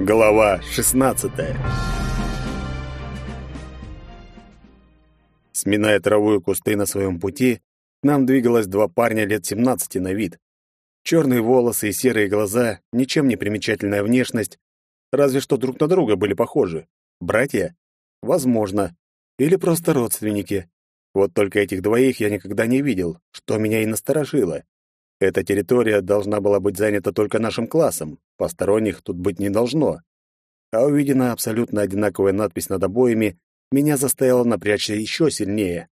Глава 16. Сминая траву и кусты на своем пути, к нам двигалось два парня лет 17 на вид. Черные волосы и серые глаза, ничем не примечательная внешность, разве что друг на друга были похожи. Братья? Возможно. Или просто родственники. Вот только этих двоих я никогда не видел, что меня и насторожило. Эта территория должна была быть занята только нашим классом, посторонних тут быть не должно. А увиденная абсолютно одинаковая надпись над обоями меня заставила напрячься еще сильнее.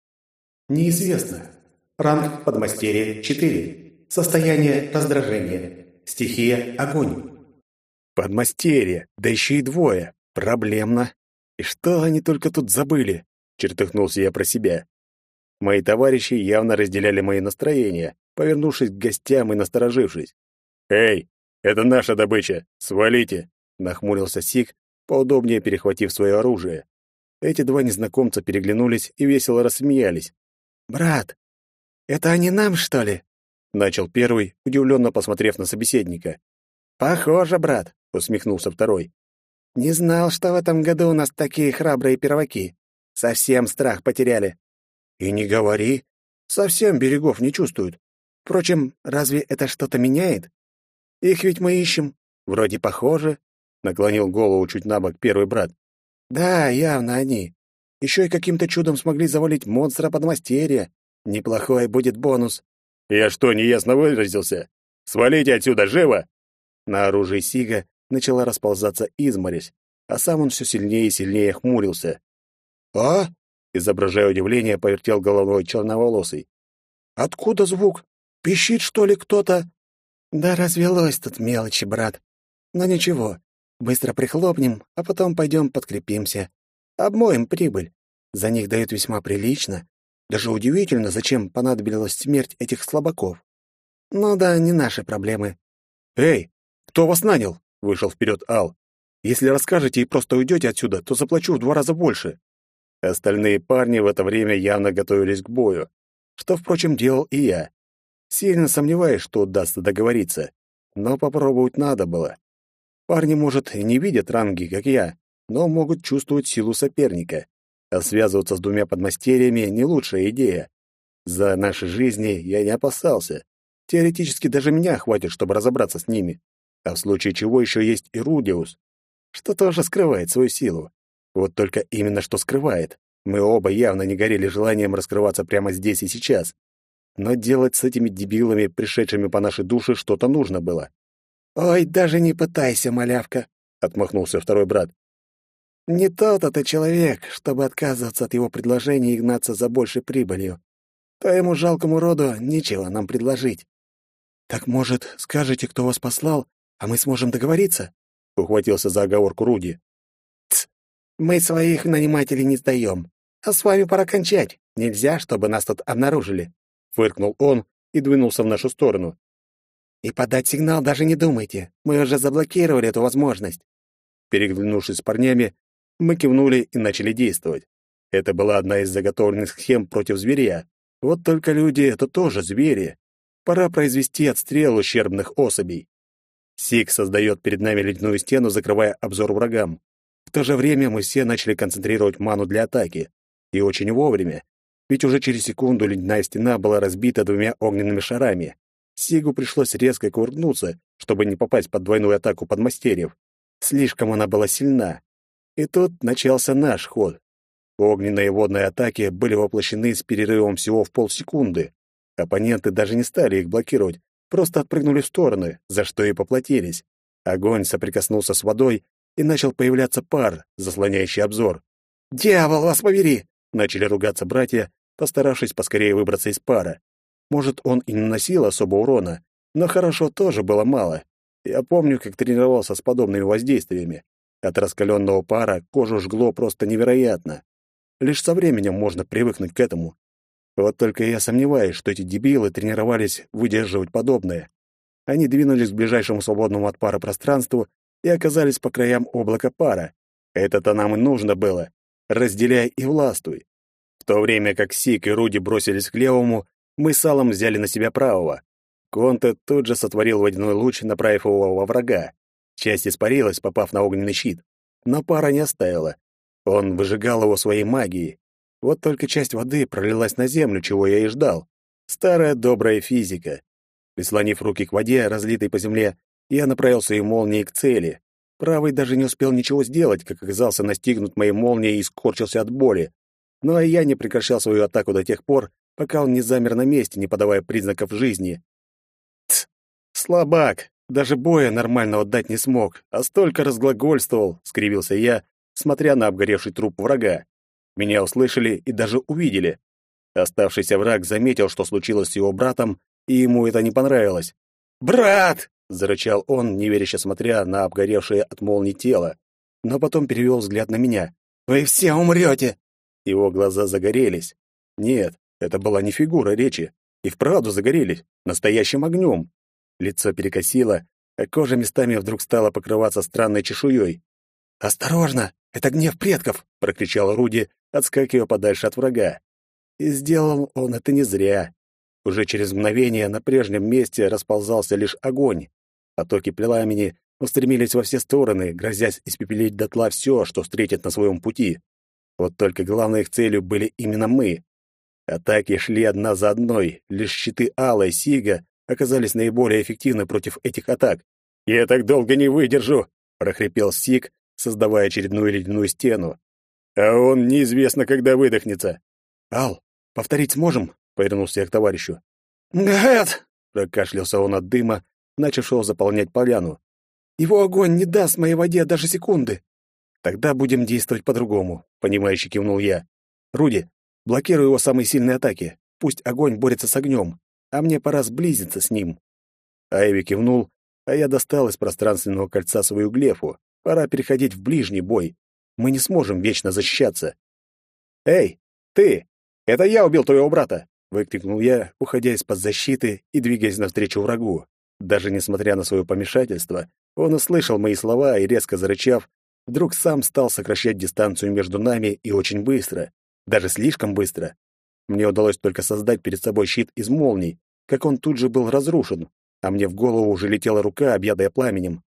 Неизвестно. Ранг подмастерья 4. Состояние раздражения. Стихия огонь. Подмастерье, да еще и двое. Проблемно. И что они только тут забыли? Чертыхнулся я про себя. Мои товарищи явно разделяли мои настроения, повернувшись к гостям и насторожившись. «Эй, это наша добыча! Свалите!» — нахмурился Сик, поудобнее перехватив свое оружие. Эти два незнакомца переглянулись и весело рассмеялись. «Брат, это они нам, что ли?» — начал первый, удивленно посмотрев на собеседника. «Похоже, брат», — усмехнулся второй. «Не знал, что в этом году у нас такие храбрые перваки. Совсем страх потеряли». «И не говори. Совсем берегов не чувствуют. Впрочем, разве это что-то меняет? Их ведь мы ищем. Вроде похоже. Наклонил голову чуть на бок первый брат. Да, явно они. Еще и каким-то чудом смогли завалить монстра подмастерья. Неплохой будет бонус. Я что, неясно выразился? Свалите отсюда, живо! На оружии Сига начала расползаться изморозь, а сам он все сильнее и сильнее хмурился. «А?» — изображая удивление, повертел головой черноволосый. «Откуда звук? Пищит, что ли, кто-то?» «Да развелось тут мелочи, брат. Но ничего, быстро прихлопнем, а потом пойдем подкрепимся. Обмоем прибыль. За них дают весьма прилично. Даже удивительно, зачем понадобилась смерть этих слабаков. Ну да, не наши проблемы». «Эй, кто вас нанял?» — вышел вперед Ал. «Если расскажете и просто уйдете отсюда, то заплачу в два раза больше». Остальные парни в это время явно готовились к бою, что, впрочем, делал и я. Сильно сомневаюсь, что удастся договориться, но попробовать надо было. Парни, может, и не видят ранги, как я, но могут чувствовать силу соперника. А связываться с двумя подмастерьями — не лучшая идея. За наши жизни я не опасался. Теоретически даже меня хватит, чтобы разобраться с ними. А в случае чего еще есть и Рудиус, что тоже скрывает свою силу. Вот только именно что скрывает. Мы оба явно не горели желанием раскрываться прямо здесь и сейчас. Но делать с этими дебилами, пришедшими по нашей душе, что-то нужно было. «Ой, даже не пытайся, малявка», — отмахнулся второй брат. «Не тот это человек, чтобы отказываться от его предложения и гнаться за большей прибылью. Твоему жалкому роду нечего нам предложить». «Так, может, скажете, кто вас послал, а мы сможем договориться?» — ухватился за оговорку Руди. «Тсс, мы своих нанимателей не сдаем. А с вами пора кончать. Нельзя, чтобы нас тут обнаружили фыркнул он и двинулся в нашу сторону. И подать сигнал даже не думайте. Мы уже заблокировали эту возможность. Переглянувшись с парнями, мы кивнули и начали действовать. Это была одна из заготовленных схем против зверя. Вот только люди — это тоже звери. Пора произвести отстрел ущербных особей. Сик создает перед нами ледяную стену, закрывая обзор врагам. В то же время мы все начали концентрировать ману для атаки. И очень вовремя ведь уже через секунду ледяная стена была разбита двумя огненными шарами. Сигу пришлось резко кувыркнуться, чтобы не попасть под двойную атаку подмастерьев. Слишком она была сильна. И тут начался наш ход. Огненные и водные атаки были воплощены с перерывом всего в полсекунды. Оппоненты даже не стали их блокировать, просто отпрыгнули в стороны, за что и поплатились. Огонь соприкоснулся с водой, и начал появляться пар, заслоняющий обзор. «Дьявол, вас побери!» — начали ругаться братья, постаравшись поскорее выбраться из пара. Может, он и не наносил особо урона, но хорошо тоже было мало. Я помню, как тренировался с подобными воздействиями. От раскаленного пара кожу жгло просто невероятно. Лишь со временем можно привыкнуть к этому. Вот только я сомневаюсь, что эти дебилы тренировались выдерживать подобное. Они двинулись к ближайшему свободному от пара пространству и оказались по краям облака пара. Это-то нам и нужно было. Разделяй и властвуй. В то время как Сик и Руди бросились к левому, мы с Аллом взяли на себя правого. Конте тут же сотворил водяной луч, направив его во врага. Часть испарилась, попав на огненный щит, но пара не оставила. Он выжигал его своей магией. Вот только часть воды пролилась на землю, чего я и ждал. Старая добрая физика. Прислонив руки к воде, разлитой по земле, я направил свои молнии к цели. Правый даже не успел ничего сделать, как оказался настигнут моей молнией и скорчился от боли. Ну а я не прекращал свою атаку до тех пор, пока он не замер на месте, не подавая признаков жизни. Тс, слабак, даже боя нормального дать не смог, а столько разглагольствовал, скривился я, смотря на обгоревший труп врага. Меня услышали и даже увидели. Оставшийся враг заметил, что случилось с его братом, и ему это не понравилось. «Брат!» — зарычал он, неверяще смотря на обгоревшее от молнии тело, но потом перевел взгляд на меня. «Вы все умрете!» Его глаза загорелись. Нет, это была не фигура речи. И вправду загорелись, настоящим огнем. Лицо перекосило, а кожа местами вдруг стала покрываться странной чешуей. «Осторожно! Это гнев предков!» — прокричал Руди, отскакивая подальше от врага. И сделал он это не зря. Уже через мгновение на прежнем месте расползался лишь огонь. Потоки пламени устремились во все стороны, грозясь испепелить дотла все, что встретит на своем пути. Вот только главной их целью были именно мы. Атаки шли одна за одной, лишь щиты Алла и Сига оказались наиболее эффективны против этих атак. «Я так долго не выдержу!» — прохрипел Сиг, создавая очередную ледяную стену. «А он неизвестно, когда выдохнется». «Ал, повторить сможем?» — повернулся я к товарищу. «Нет!» — прокашлялся он от дыма, начавшего заполнять поляну. «Его огонь не даст моей воде даже секунды». «Тогда будем действовать по-другому», — понимающе кивнул я. «Руди, блокируй его самые сильные атаки. Пусть огонь борется с огнем, а мне пора сблизиться с ним». Айви кивнул, а я достал из пространственного кольца свою глефу. Пора переходить в ближний бой. Мы не сможем вечно защищаться. «Эй, ты! Это я убил твоего брата!» — выкрикнул я, уходя из-под защиты и двигаясь навстречу врагу. Даже несмотря на свое помешательство, он услышал мои слова и, резко зарычав, вдруг сам стал сокращать дистанцию между нами и очень быстро, даже слишком быстро. Мне удалось только создать перед собой щит из молний, как он тут же был разрушен, а мне в голову уже летела рука, объятая пламенем.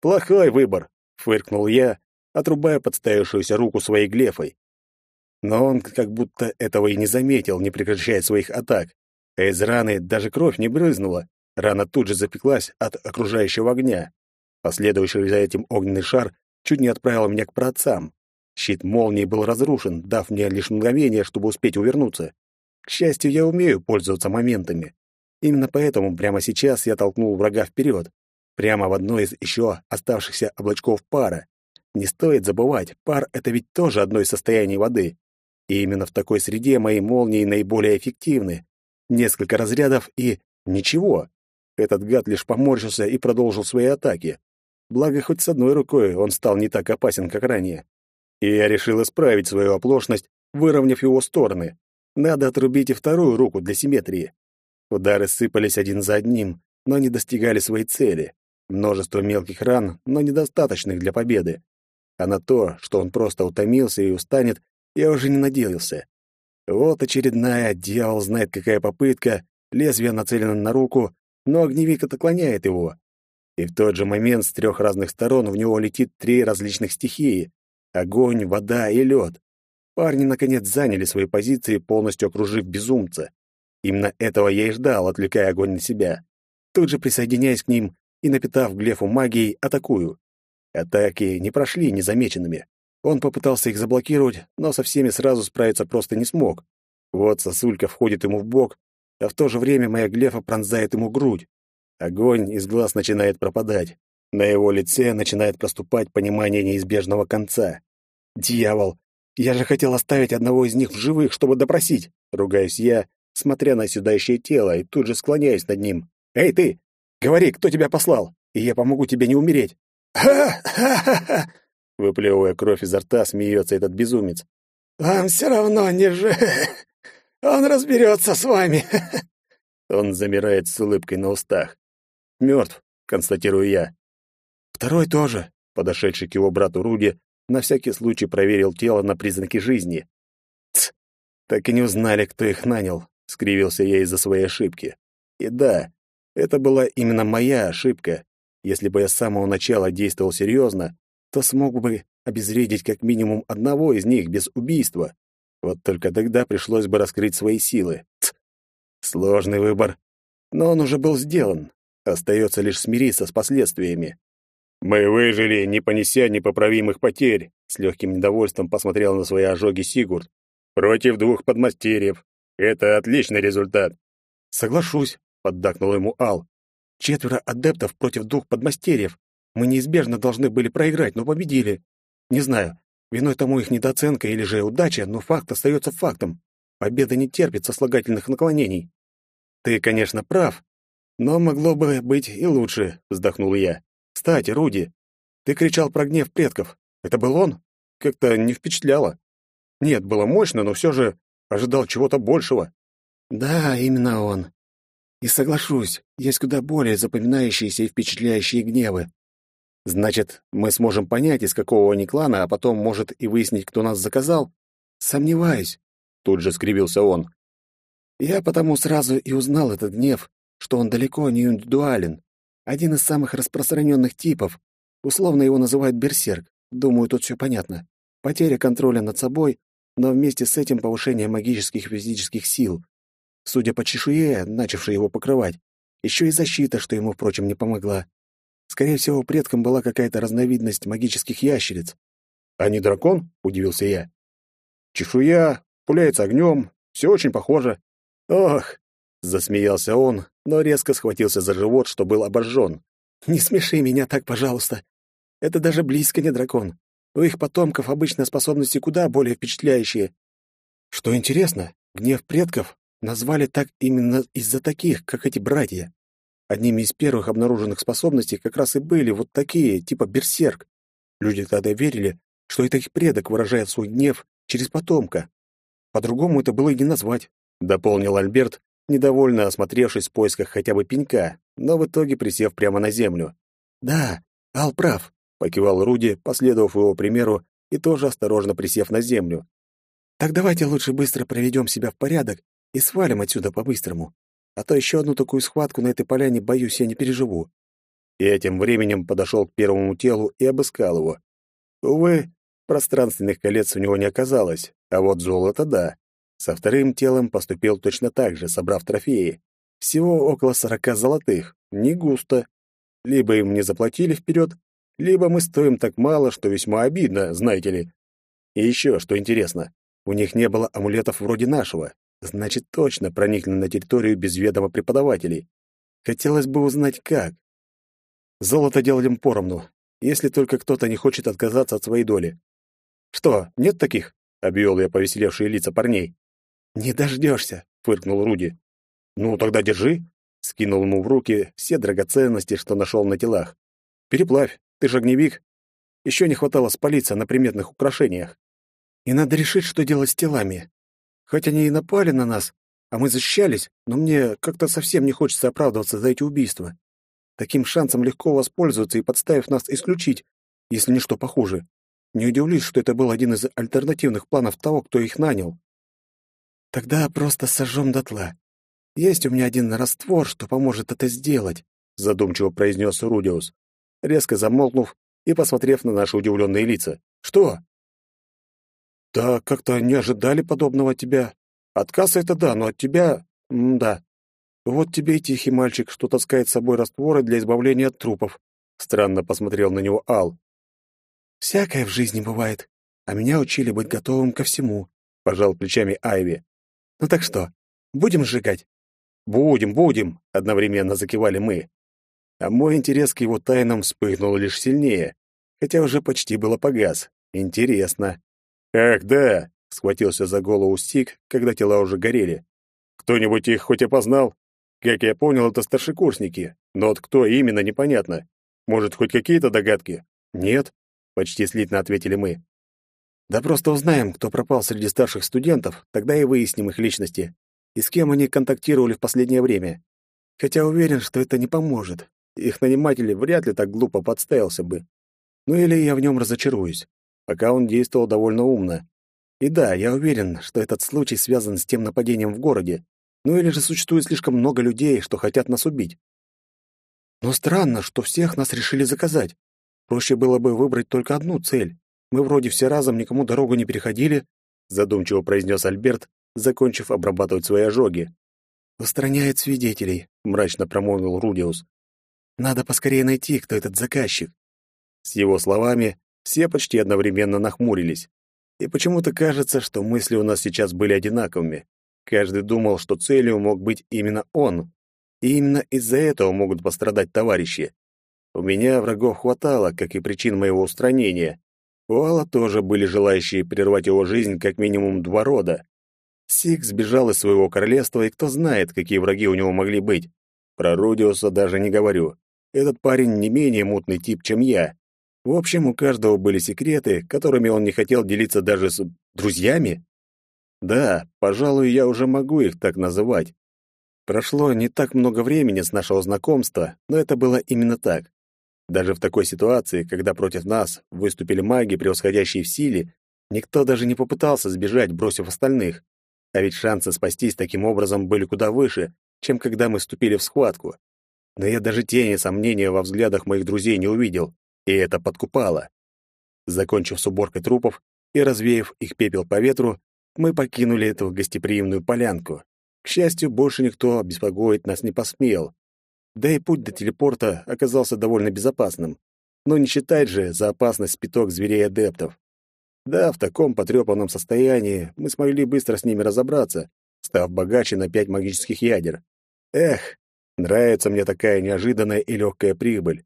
«Плохой выбор», — фыркнул я, отрубая подставившуюся руку своей глефой. Но он как будто этого и не заметил, не прекращая своих атак. А из раны даже кровь не брызнула. Рана тут же запеклась от окружающего огня. Последующий за этим огненный шар чуть не отправил меня к праотцам. Щит молнии был разрушен, дав мне лишь мгновение, чтобы успеть увернуться. К счастью, я умею пользоваться моментами. Именно поэтому прямо сейчас я толкнул врага вперед, прямо в одно из еще оставшихся облачков пара. Не стоит забывать, пар — это ведь тоже одно из состояний воды. И именно в такой среде мои молнии наиболее эффективны. Несколько разрядов и... ничего. Этот гад лишь поморщился и продолжил свои атаки. Благо, хоть с одной рукой он стал не так опасен, как ранее. И я решил исправить свою оплошность, выровняв его стороны. Надо отрубить и вторую руку для симметрии. Удары сыпались один за одним, но не достигали своей цели. Множество мелких ран, но недостаточных для победы. А на то, что он просто утомился и устанет, я уже не надеялся. Вот очередная, дьявол знает какая попытка, лезвие нацелено на руку, но огневик отклоняет его. И в тот же момент с трех разных сторон в него летит три различных стихии — огонь, вода и лед. Парни, наконец, заняли свои позиции, полностью окружив безумца. Именно этого я и ждал, отвлекая огонь на себя. Тут же присоединяясь к ним и, напитав Глефу магией, атакую. Атаки не прошли незамеченными. Он попытался их заблокировать, но со всеми сразу справиться просто не смог. Вот сосулька входит ему в бок, а в то же время моя глефа пронзает ему грудь. Огонь из глаз начинает пропадать. На его лице начинает проступать понимание неизбежного конца. «Дьявол! Я же хотел оставить одного из них в живых, чтобы допросить!» Ругаюсь я, смотря на сюдающее тело, и тут же склоняюсь над ним. «Эй, ты! Говори, кто тебя послал, и я помогу тебе не умереть!» «Ха-ха-ха-ха!» Выплевывая кровь изо рта, смеется этот безумец. «Вам все равно не же... Он разберется с вами!» Он замирает с улыбкой на устах. «Мертв», — констатирую я. «Второй тоже», — подошедший к его брату Руди, на всякий случай проверил тело на признаки жизни. «Тсс, так и не узнали, кто их нанял», — скривился я из-за своей ошибки. И да, это была именно моя ошибка. Если бы я с самого начала действовал серьезно, то смог бы обезвредить как минимум одного из них без убийства. Вот только тогда пришлось бы раскрыть свои силы. Ц. Сложный выбор, но он уже был сделан. Остается лишь смириться с последствиями. «Мы выжили, не понеся непоправимых потерь», — с легким недовольством посмотрел на свои ожоги Сигурд. «Против двух подмастерьев. Это отличный результат». «Соглашусь», — поддакнул ему Ал. «Четверо адептов против двух подмастерьев. Мы неизбежно должны были проиграть, но победили. Не знаю, виной тому их недооценка или же удача, но факт остается фактом. Победа не терпит сослагательных наклонений. Ты, конечно, прав, но могло бы быть и лучше, вздохнул я. Кстати, Руди, ты кричал про гнев предков. Это был он? Как-то не впечатляло. Нет, было мощно, но все же ожидал чего-то большего. Да, именно он. И соглашусь, есть куда более запоминающиеся и впечатляющие гневы. Значит, мы сможем понять, из какого они клана, а потом, может, и выяснить, кто нас заказал? Сомневаюсь. Тут же скривился он. Я потому сразу и узнал этот гнев, что он далеко не индивидуален. Один из самых распространенных типов. Условно его называют берсерк. Думаю, тут все понятно. Потеря контроля над собой, но вместе с этим повышение магических и физических сил. Судя по чешуе, начавшей его покрывать, еще и защита, что ему, впрочем, не помогла. Скорее всего, предком была какая-то разновидность магических ящериц. «А не дракон?» — удивился я. «Чешуя, пуляется огнем, все очень похоже». «Ох!» — засмеялся он, но резко схватился за живот, что был обожжен. «Не смеши меня так, пожалуйста. Это даже близко не дракон. У их потомков обычно способности куда более впечатляющие. Что интересно, гнев предков назвали так именно из-за таких, как эти братья. Одними из первых обнаруженных способностей как раз и были вот такие, типа берсерк. Люди тогда верили, что это их предок выражает свой гнев через потомка. По-другому это было и не назвать, дополнил Альберт, недовольно осмотревшись в поисках хотя бы пенька, но в итоге присев прямо на землю. Да, Ал прав, покивал Руди, последовав его примеру и тоже осторожно присев на землю. Так давайте лучше быстро проведем себя в порядок и свалим отсюда по-быстрому а то еще одну такую схватку на этой поляне, боюсь, я не переживу. И этим временем подошел к первому телу и обыскал его. Увы, пространственных колец у него не оказалось, а вот золото — да. Со вторым телом поступил точно так же, собрав трофеи. Всего около сорока золотых, не густо. Либо им не заплатили вперед, либо мы стоим так мало, что весьма обидно, знаете ли. И еще, что интересно, у них не было амулетов вроде нашего, Значит, точно проникли на территорию без ведома преподавателей. Хотелось бы узнать, как. Золото делаем поровну, если только кто-то не хочет отказаться от своей доли. «Что, нет таких?» — обвел я повеселевшие лица парней. «Не дождешься», — фыркнул Руди. «Ну, тогда держи», — скинул ему в руки все драгоценности, что нашел на телах. «Переплавь, ты же огневик. Еще не хватало спалиться на приметных украшениях. И надо решить, что делать с телами. Хоть они и напали на нас, а мы защищались, но мне как-то совсем не хочется оправдываться за эти убийства. Таким шансом легко воспользоваться и подставив нас исключить, если не что похуже. Не удивлюсь, что это был один из альтернативных планов того, кто их нанял. Тогда просто сожжем дотла. Есть у меня один раствор, что поможет это сделать, задумчиво произнес Рудиус, резко замолкнув и посмотрев на наши удивленные лица. Что? Да, как-то не ожидали подобного от тебя. Отказ — это да, но от тебя... М да. Вот тебе и тихий мальчик, что таскает с собой растворы для избавления от трупов. Странно посмотрел на него Ал. Всякое в жизни бывает, а меня учили быть готовым ко всему, пожал плечами Айви. Ну так что, будем сжигать? Будем, будем, одновременно закивали мы. А мой интерес к его тайнам вспыхнул лишь сильнее, хотя уже почти было погас. Интересно. «Ах, да!» — схватился за голову Стик, когда тела уже горели. «Кто-нибудь их хоть опознал? Как я понял, это старшекурсники, но вот кто именно, непонятно. Может, хоть какие-то догадки?» «Нет», — почти слитно ответили мы. «Да просто узнаем, кто пропал среди старших студентов, тогда и выясним их личности, и с кем они контактировали в последнее время. Хотя уверен, что это не поможет. Их наниматель вряд ли так глупо подставился бы. Ну или я в нем разочаруюсь пока он действовал довольно умно. И да, я уверен, что этот случай связан с тем нападением в городе. Ну или же существует слишком много людей, что хотят нас убить. Но странно, что всех нас решили заказать. Проще было бы выбрать только одну цель. Мы вроде все разом никому дорогу не переходили, задумчиво произнес Альберт, закончив обрабатывать свои ожоги. «Устраняет свидетелей», — мрачно промолвил Рудиус. «Надо поскорее найти, кто этот заказчик». С его словами все почти одновременно нахмурились. И почему-то кажется, что мысли у нас сейчас были одинаковыми. Каждый думал, что целью мог быть именно он. И именно из-за этого могут пострадать товарищи. У меня врагов хватало, как и причин моего устранения. У Алла тоже были желающие прервать его жизнь как минимум два рода. Сик сбежал из своего королевства, и кто знает, какие враги у него могли быть. Про Рудиуса даже не говорю. Этот парень не менее мутный тип, чем я. В общем, у каждого были секреты, которыми он не хотел делиться даже с друзьями. Да, пожалуй, я уже могу их так называть. Прошло не так много времени с нашего знакомства, но это было именно так. Даже в такой ситуации, когда против нас выступили маги, превосходящие в силе, никто даже не попытался сбежать, бросив остальных. А ведь шансы спастись таким образом были куда выше, чем когда мы вступили в схватку. Но я даже тени сомнения во взглядах моих друзей не увидел, и это подкупало. Закончив с уборкой трупов и развеяв их пепел по ветру, мы покинули эту гостеприимную полянку. К счастью, больше никто беспокоить нас не посмел, да и путь до телепорта оказался довольно безопасным. Но не считать же за опасность спиток зверей-адептов. Да, в таком потрепанном состоянии мы смогли быстро с ними разобраться, став богаче на пять магических ядер. Эх, нравится мне такая неожиданная и легкая прибыль.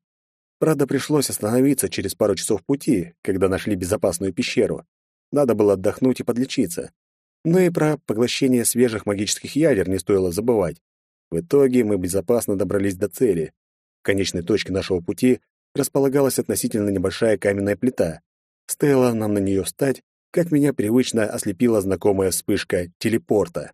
Правда, пришлось остановиться через пару часов пути, когда нашли безопасную пещеру. Надо было отдохнуть и подлечиться. Но и про поглощение свежих магических ядер не стоило забывать. В итоге мы безопасно добрались до цели. В конечной точке нашего пути располагалась относительно небольшая каменная плита. Стоило нам на нее встать, как меня привычно ослепила знакомая вспышка телепорта.